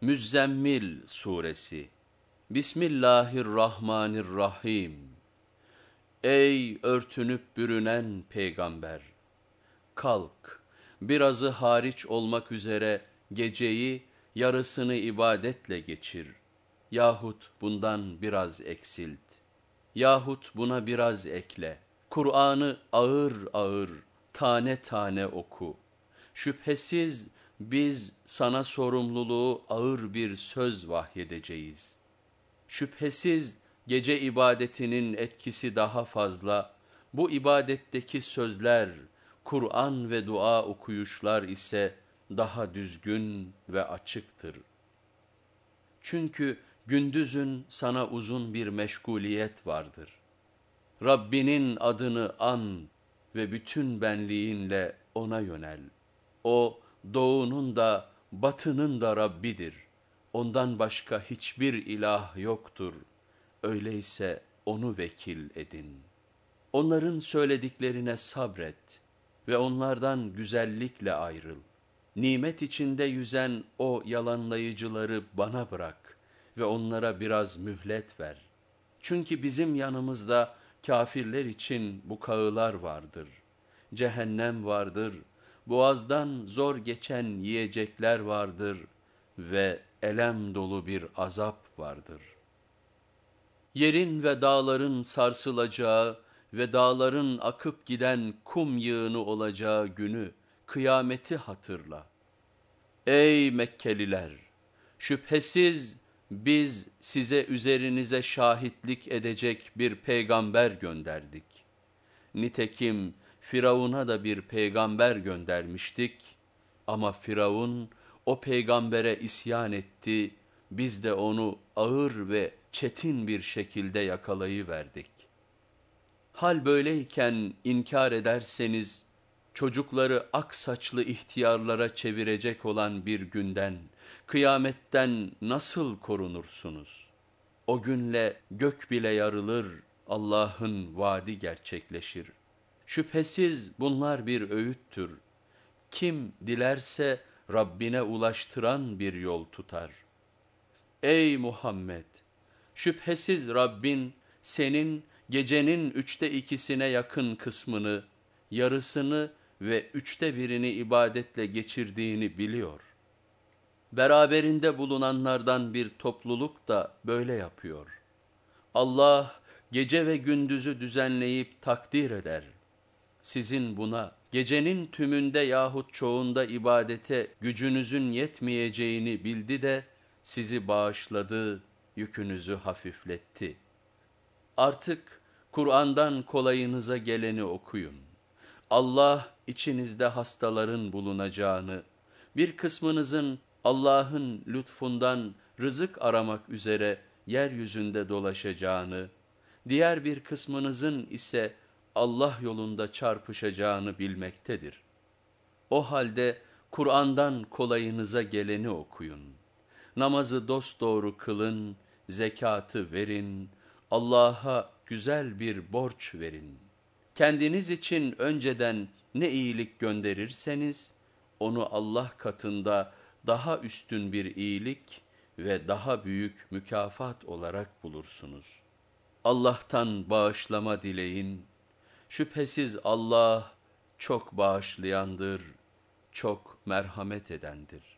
Müzzemmil Suresi Bismillahirrahmanirrahim Ey örtünüp bürünen peygamber! Kalk, birazı hariç olmak üzere geceyi yarısını ibadetle geçir. Yahut bundan biraz eksilt. Yahut buna biraz ekle. Kur'an'ı ağır ağır, tane tane oku. Şüphesiz biz sana sorumluluğu ağır bir söz vahyedeceğiz. Şüphesiz gece ibadetinin etkisi daha fazla, bu ibadetteki sözler, Kur'an ve dua okuyuşlar ise daha düzgün ve açıktır. Çünkü gündüzün sana uzun bir meşguliyet vardır. Rabbinin adını an ve bütün benliğinle ona yönel. O doğunun da batının da Rabbidir. Ondan başka hiçbir ilah yoktur. Öyleyse onu vekil edin. Onların söylediklerine sabret ve onlardan güzellikle ayrıl. Nimet içinde yüzen o yalanlayıcıları bana bırak ve onlara biraz mühlet ver. Çünkü bizim yanımızda kafirler için bu kağılar vardır. Cehennem vardır, boğazdan zor geçen yiyecekler vardır ve elem dolu bir azap vardır. Yerin ve dağların sarsılacağı ve dağların akıp giden kum yığını olacağı günü, kıyameti hatırla. Ey Mekkeliler! Şüphesiz biz size üzerinize şahitlik edecek bir peygamber gönderdik. Nitekim Firavun'a da bir peygamber göndermiştik ama Firavun o peygambere isyan etti, biz de onu ağır ve çetin bir şekilde yakalayıverdik. Hal böyleyken inkar ederseniz, çocukları ak saçlı ihtiyarlara çevirecek olan bir günden, kıyametten nasıl korunursunuz? O günle gök bile yarılır, Allah'ın vaadi gerçekleşir. Şüphesiz bunlar bir öğüttür. Kim dilerse Rabbine ulaştıran bir yol tutar. Ey Muhammed! Şüphesiz Rabbin senin gecenin üçte ikisine yakın kısmını, yarısını ve üçte birini ibadetle geçirdiğini biliyor. Beraberinde bulunanlardan bir topluluk da böyle yapıyor. Allah gece ve gündüzü düzenleyip takdir eder. Sizin buna gecenin tümünde yahut çoğunda ibadete gücünüzün yetmeyeceğini bildi de sizi bağışladı, yükünüzü hafifletti. Artık Kur'an'dan kolayınıza geleni okuyun. Allah içinizde hastaların bulunacağını, bir kısmınızın Allah'ın lütfundan rızık aramak üzere yeryüzünde dolaşacağını, diğer bir kısmınızın ise Allah yolunda çarpışacağını bilmektedir. O halde Kur'an'dan kolayınıza geleni okuyun. Namazı dosdoğru kılın, zekatı verin, Allah'a güzel bir borç verin. Kendiniz için önceden ne iyilik gönderirseniz, onu Allah katında daha üstün bir iyilik ve daha büyük mükafat olarak bulursunuz. Allah'tan bağışlama dileyin, şüphesiz Allah çok bağışlayandır, çok merhamet edendir.